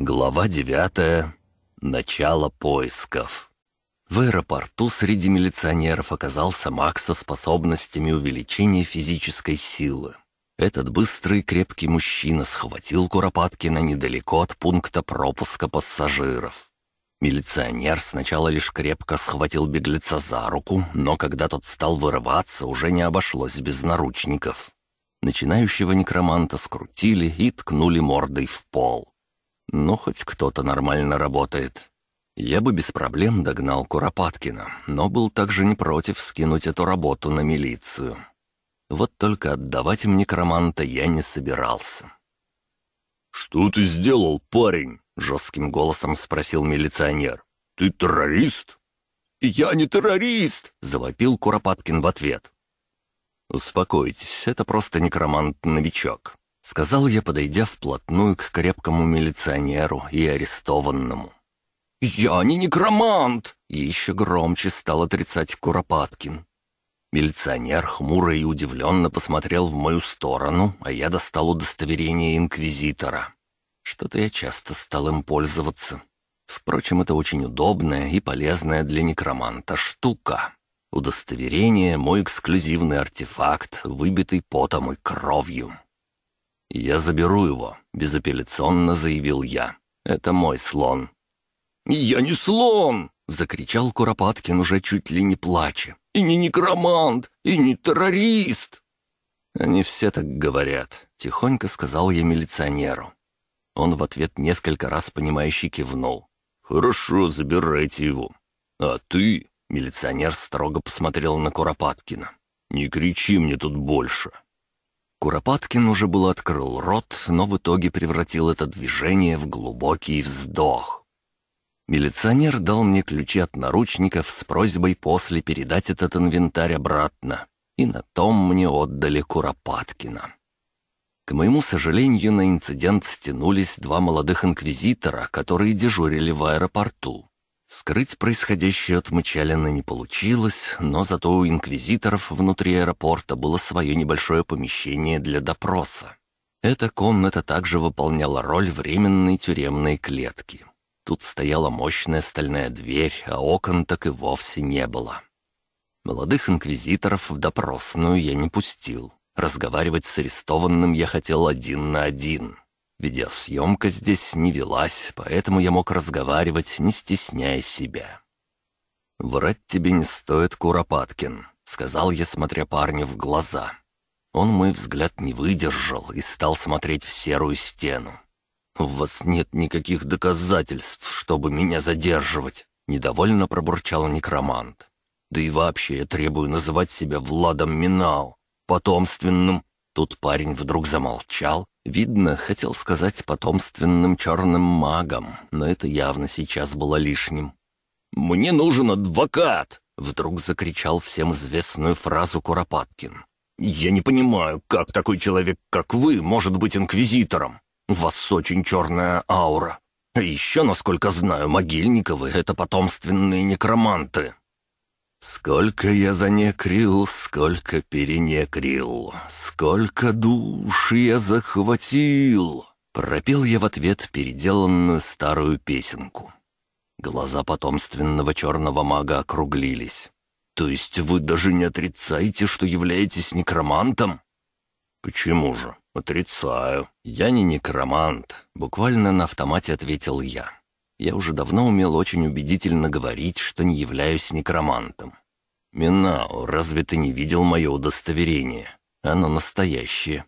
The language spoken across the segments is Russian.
Глава девятая. Начало поисков. В аэропорту среди милиционеров оказался Макс со способностями увеличения физической силы. Этот быстрый крепкий мужчина схватил Куропаткина недалеко от пункта пропуска пассажиров. Милиционер сначала лишь крепко схватил беглеца за руку, но когда тот стал вырываться, уже не обошлось без наручников. Начинающего некроманта скрутили и ткнули мордой в пол. Ну, хоть кто-то нормально работает. Я бы без проблем догнал Куропаткина, но был также не против скинуть эту работу на милицию. Вот только отдавать им некроманта я не собирался. «Что ты сделал, парень?» — жестким голосом спросил милиционер. «Ты террорист?» «Я не террорист!» — завопил Куропаткин в ответ. «Успокойтесь, это просто некромант-новичок. — сказал я, подойдя вплотную к крепкому милиционеру и арестованному. «Я не некромант!» — еще громче стал отрицать Куропаткин. Милиционер хмуро и удивленно посмотрел в мою сторону, а я достал удостоверение инквизитора. Что-то я часто стал им пользоваться. Впрочем, это очень удобная и полезная для некроманта штука. Удостоверение — мой эксклюзивный артефакт, выбитый потом и кровью. «Я заберу его», — безапелляционно заявил я. «Это мой слон». «Я не слон!» — закричал Куропаткин уже чуть ли не плача. «И не некромант, и не террорист!» «Они все так говорят», — тихонько сказал я милиционеру. Он в ответ несколько раз понимающе кивнул. «Хорошо, забирайте его. А ты...» — милиционер строго посмотрел на Куропаткина. «Не кричи мне тут больше. Куропаткин уже был открыл рот, но в итоге превратил это движение в глубокий вздох. Милиционер дал мне ключи от наручников с просьбой после передать этот инвентарь обратно, и на том мне отдали Куропаткина. К моему сожалению, на инцидент стянулись два молодых инквизитора, которые дежурили в аэропорту. Скрыть происходящее от Мычалина не получилось, но зато у инквизиторов внутри аэропорта было свое небольшое помещение для допроса. Эта комната также выполняла роль временной тюремной клетки. Тут стояла мощная стальная дверь, а окон так и вовсе не было. Молодых инквизиторов в допросную я не пустил. Разговаривать с арестованным я хотел один на один. Видеосъемка здесь не велась, поэтому я мог разговаривать, не стесняя себя. «Врать тебе не стоит, Куропаткин», — сказал я, смотря парню в глаза. Он мой взгляд не выдержал и стал смотреть в серую стену. «У вас нет никаких доказательств, чтобы меня задерживать», — недовольно пробурчал некромант. «Да и вообще я требую называть себя Владом Минау, потомственным». Тут парень вдруг замолчал Видно, хотел сказать потомственным черным магом, но это явно сейчас было лишним. «Мне нужен адвокат!» — вдруг закричал всем известную фразу Куропаткин. «Я не понимаю, как такой человек, как вы, может быть инквизитором? У вас очень черная аура. А еще, насколько знаю, Могильниковы — это потомственные некроманты». Сколько я занекрил, сколько перенекрил, сколько душ я захватил. Пропел я в ответ переделанную старую песенку. Глаза потомственного черного мага округлились. «То есть вы даже не отрицаете, что являетесь некромантом?» «Почему же? Отрицаю. Я не некромант», — буквально на автомате ответил я. Я уже давно умел очень убедительно говорить, что не являюсь некромантом. «Минао, разве ты не видел мое удостоверение? Оно настоящее».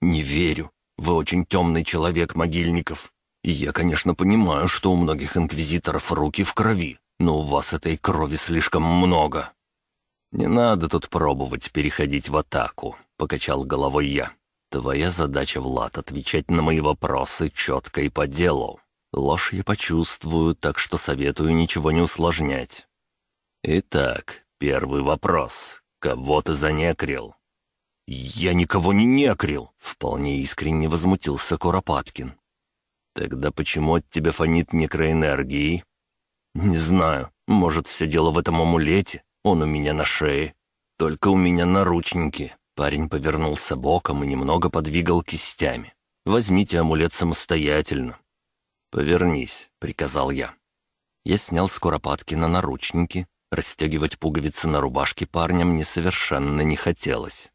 «Не верю. Вы очень темный человек, Могильников. И я, конечно, понимаю, что у многих инквизиторов руки в крови, но у вас этой крови слишком много». «Не надо тут пробовать переходить в атаку», — покачал головой я. «Твоя задача, Влад, отвечать на мои вопросы четко и по делу. Ложь я почувствую, так что советую ничего не усложнять. Итак, первый вопрос. Кого ты занекрил? «Я никого не некрил!» — вполне искренне возмутился Куропаткин. «Тогда почему от тебя фонит некроэнергией?» «Не знаю. Может, все дело в этом амулете? Он у меня на шее. Только у меня наручники». Парень повернулся боком и немного подвигал кистями. «Возьмите амулет самостоятельно. «Повернись», — приказал я. Я снял с Куропаткина наручники. Расстегивать пуговицы на рубашке парня мне совершенно не хотелось.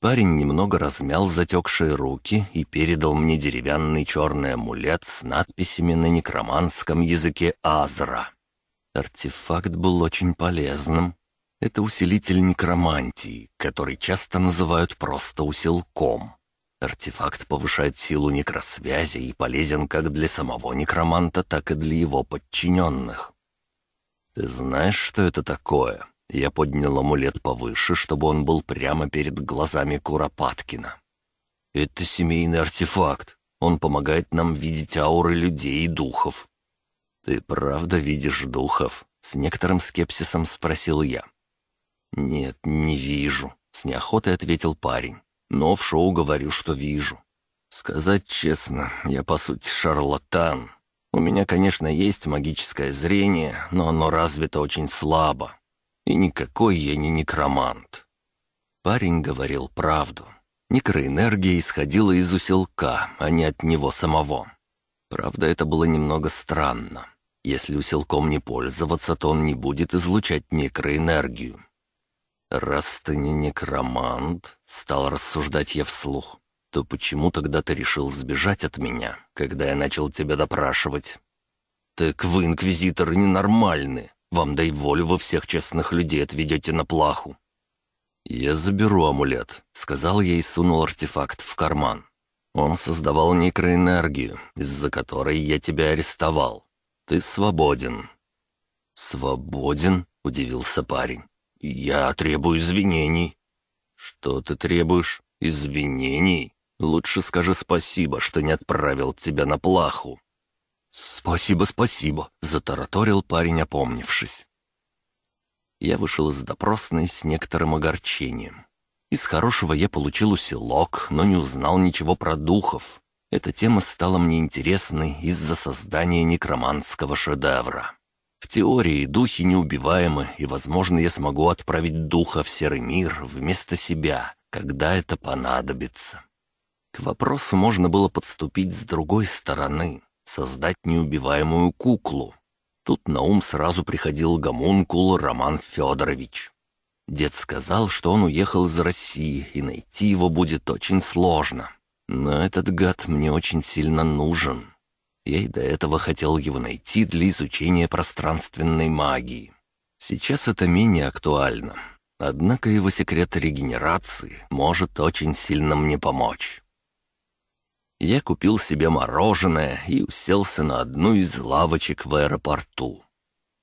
Парень немного размял затекшие руки и передал мне деревянный черный амулет с надписями на некроманском языке Азра. Артефакт был очень полезным. Это усилитель некромантии, который часто называют просто усилком. Артефакт повышает силу некросвязи и полезен как для самого некроманта, так и для его подчиненных. «Ты знаешь, что это такое?» Я поднял амулет повыше, чтобы он был прямо перед глазами Куропаткина. «Это семейный артефакт. Он помогает нам видеть ауры людей и духов». «Ты правда видишь духов?» — с некоторым скепсисом спросил я. «Нет, не вижу», — с неохотой ответил парень. «Но в шоу говорю, что вижу. Сказать честно, я по сути шарлатан. У меня, конечно, есть магическое зрение, но оно развито очень слабо. И никакой я не некромант. Парень говорил правду. Некроэнергия исходила из усилка, а не от него самого. Правда, это было немного странно. Если усилком не пользоваться, то он не будет излучать некроэнергию. «Раз ты не некромант», — стал рассуждать я вслух, «то почему тогда ты решил сбежать от меня, когда я начал тебя допрашивать?» «Так вы, инквизиторы, ненормальны. Вам дай волю, вы всех честных людей отведете на плаху». «Я заберу амулет», — сказал я и сунул артефакт в карман. «Он создавал некроэнергию, из-за которой я тебя арестовал. Ты свободен». «Свободен?» — удивился парень. «Я требую извинений». «Что ты требуешь? Извинений? Лучше скажи спасибо, что не отправил тебя на плаху». «Спасибо, спасибо», — затараторил парень, опомнившись. Я вышел из допросной с некоторым огорчением. Из хорошего я получил усилок, но не узнал ничего про духов. Эта тема стала мне интересной из-за создания некроманского шедевра. В теории духи неубиваемы, и, возможно, я смогу отправить духа в серый мир вместо себя, когда это понадобится. К вопросу можно было подступить с другой стороны создать неубиваемую куклу. Тут на ум сразу приходил гомункул Роман Федорович. Дед сказал, что он уехал из России, и найти его будет очень сложно. Но этот гад мне очень сильно нужен. Я и до этого хотел его найти для изучения пространственной магии. Сейчас это менее актуально. Однако его секрет регенерации может очень сильно мне помочь. Я купил себе мороженое и уселся на одну из лавочек в аэропорту.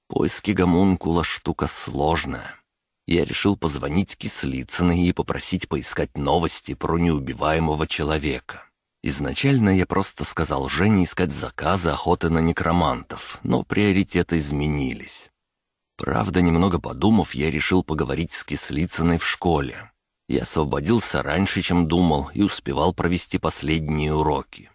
Поиски гомункула — штука сложная. Я решил позвонить Кислицыной и попросить поискать новости про неубиваемого человека. Изначально я просто сказал Жене искать заказы охоты на некромантов, но приоритеты изменились. Правда, немного подумав, я решил поговорить с Кислицыной в школе. Я освободился раньше, чем думал, и успевал провести последние уроки.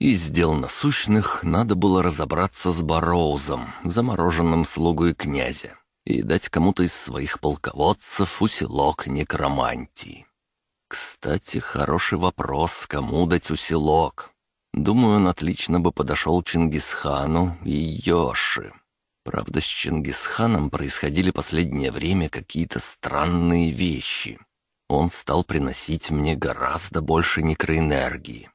Из дел насущных надо было разобраться с Бароузом, замороженным слугой князя, и дать кому-то из своих полководцев усилок некромантии. Кстати, хороший вопрос, кому дать усилок. Думаю, он отлично бы подошел Чингисхану и Йоши. Правда, с Чингисханом происходили последнее время какие-то странные вещи — он стал приносить мне гораздо больше некроэнергии.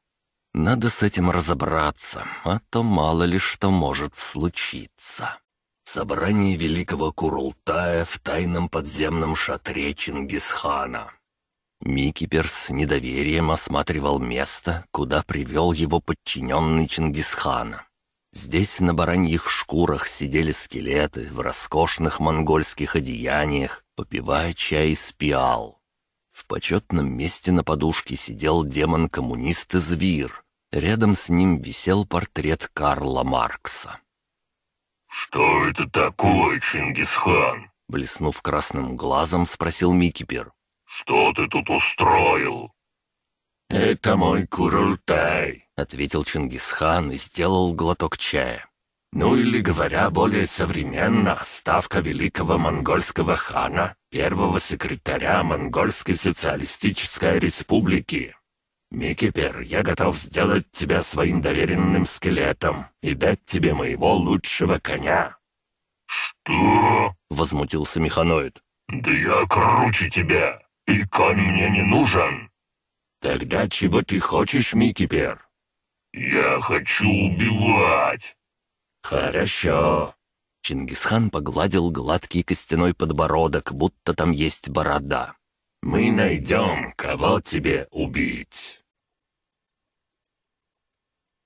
Надо с этим разобраться, а то мало ли что может случиться. Собрание великого Курултая в тайном подземном шатре Чингисхана. Микипер с недоверием осматривал место, куда привел его подчиненный Чингисхана. Здесь на бараньих шкурах сидели скелеты в роскошных монгольских одеяниях, попивая чай из пиал. В почетном месте на подушке сидел демон-коммунист из Вир. Рядом с ним висел портрет Карла Маркса. «Что это такое, Чингисхан?» Блеснув красным глазом, спросил Микипер. «Что ты тут устроил?» «Это мой Курултай», — ответил Чингисхан и сделал глоток чая. Ну или, говоря более современно, ставка великого монгольского хана, первого секретаря Монгольской социалистической республики. Микипер, я готов сделать тебя своим доверенным скелетом и дать тебе моего лучшего коня». «Что?» — возмутился механоид. «Да я круче тебя, и конь мне не нужен». «Тогда чего ты хочешь, Микипер?» «Я хочу убивать». «Хорошо». Чингисхан погладил гладкий костяной подбородок, будто там есть борода. «Мы найдем, кого тебе убить».